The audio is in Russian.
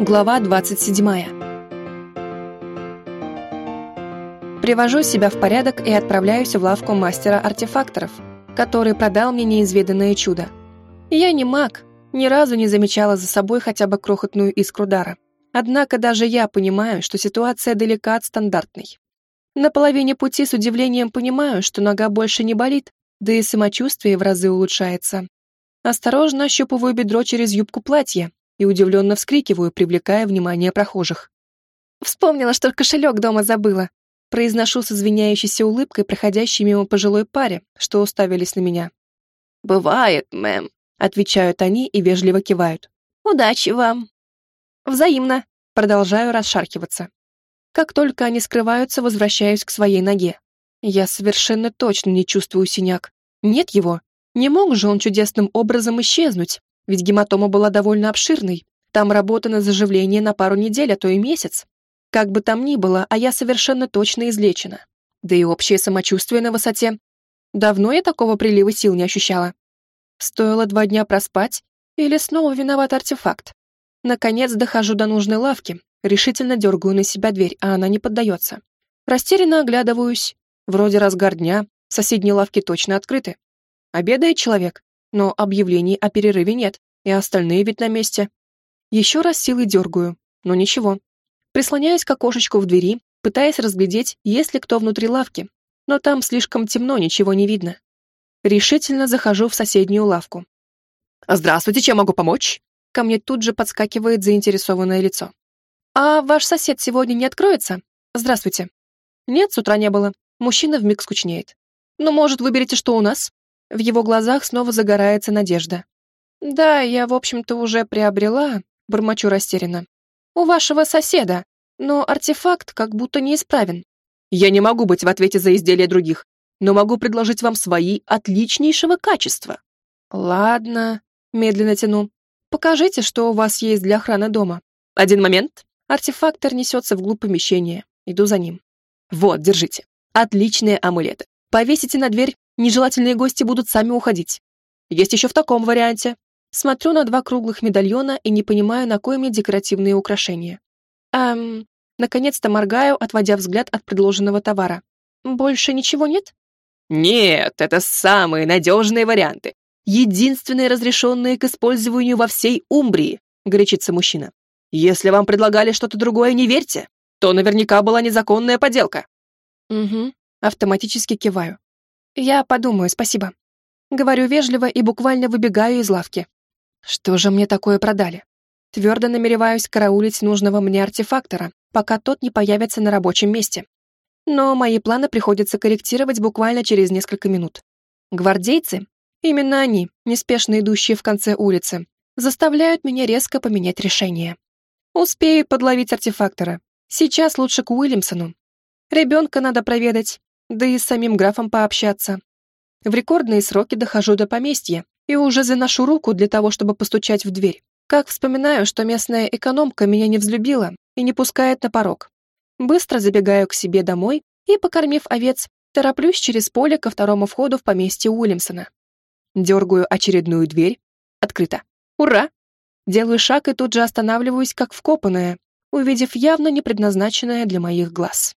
Глава 27. Привожу себя в порядок и отправляюсь в лавку мастера артефакторов, который продал мне неизведанное чудо. Я не маг, ни разу не замечала за собой хотя бы крохотную искру дара. Однако даже я понимаю, что ситуация далека от стандартной. На половине пути с удивлением понимаю, что нога больше не болит, да и самочувствие в разы улучшается. Осторожно ощупываю бедро через юбку платья и удивленно вскрикиваю, привлекая внимание прохожих. Вспомнила, что кошелек дома забыла. Произношу с извиняющейся улыбкой, проходящей мимо пожилой паре, что уставились на меня. «Бывает, мэм», — отвечают они и вежливо кивают. «Удачи вам!» «Взаимно!» — продолжаю расшаркиваться. Как только они скрываются, возвращаюсь к своей ноге. Я совершенно точно не чувствую синяк. Нет его. Не мог же он чудесным образом исчезнуть, ведь гематома была довольно обширной. Там работа на заживление на пару недель, а то и месяц. Как бы там ни было, а я совершенно точно излечена. Да и общее самочувствие на высоте. Давно я такого прилива сил не ощущала. Стоило два дня проспать, или снова виноват артефакт. Наконец дохожу до нужной лавки, решительно дергаю на себя дверь, а она не поддается. Растерянно оглядываюсь. Вроде разгар дня, соседние лавки точно открыты. Обедает человек, но объявлений о перерыве нет, и остальные ведь на месте. Еще раз силой дергаю, но ничего. Прислоняюсь к окошечку в двери, пытаясь разглядеть, есть ли кто внутри лавки, но там слишком темно, ничего не видно. Решительно захожу в соседнюю лавку. «Здравствуйте, чем могу помочь?» Ко мне тут же подскакивает заинтересованное лицо. «А ваш сосед сегодня не откроется? Здравствуйте». «Нет, с утра не было. Мужчина вмиг скучнеет. Ну, может, выберете, что у нас?» В его глазах снова загорается надежда. «Да, я, в общем-то, уже приобрела», — бормочу растерянно. «У вашего соседа, но артефакт как будто неисправен». «Я не могу быть в ответе за изделия других, но могу предложить вам свои отличнейшего качества». «Ладно», — медленно тяну. «Покажите, что у вас есть для охраны дома». «Один момент». Артефактор несется вглубь помещения. Иду за ним. «Вот, держите. Отличные амулеты. Повесите на дверь Нежелательные гости будут сами уходить. Есть еще в таком варианте. Смотрю на два круглых медальона и не понимаю, на кое мне декоративные украшения. Эм, наконец-то моргаю, отводя взгляд от предложенного товара. Больше ничего нет? Нет, это самые надежные варианты. Единственные разрешенные к использованию во всей Умбрии, горячится мужчина. Если вам предлагали что-то другое, не верьте. То наверняка была незаконная поделка. Угу, автоматически киваю. «Я подумаю, спасибо». Говорю вежливо и буквально выбегаю из лавки. Что же мне такое продали? Твердо намереваюсь караулить нужного мне артефактора, пока тот не появится на рабочем месте. Но мои планы приходится корректировать буквально через несколько минут. Гвардейцы, именно они, неспешно идущие в конце улицы, заставляют меня резко поменять решение. Успею подловить артефактора. Сейчас лучше к Уильямсону. Ребенка надо проведать, да и с самим графом пообщаться. В рекордные сроки дохожу до поместья и уже заношу руку для того, чтобы постучать в дверь. Как вспоминаю, что местная экономка меня не взлюбила и не пускает на порог. Быстро забегаю к себе домой и, покормив овец, тороплюсь через поле ко второму входу в поместье Уильямсона. Дергаю очередную дверь. Открыто. Ура! Делаю шаг и тут же останавливаюсь, как вкопанная, увидев явно не предназначенное для моих глаз.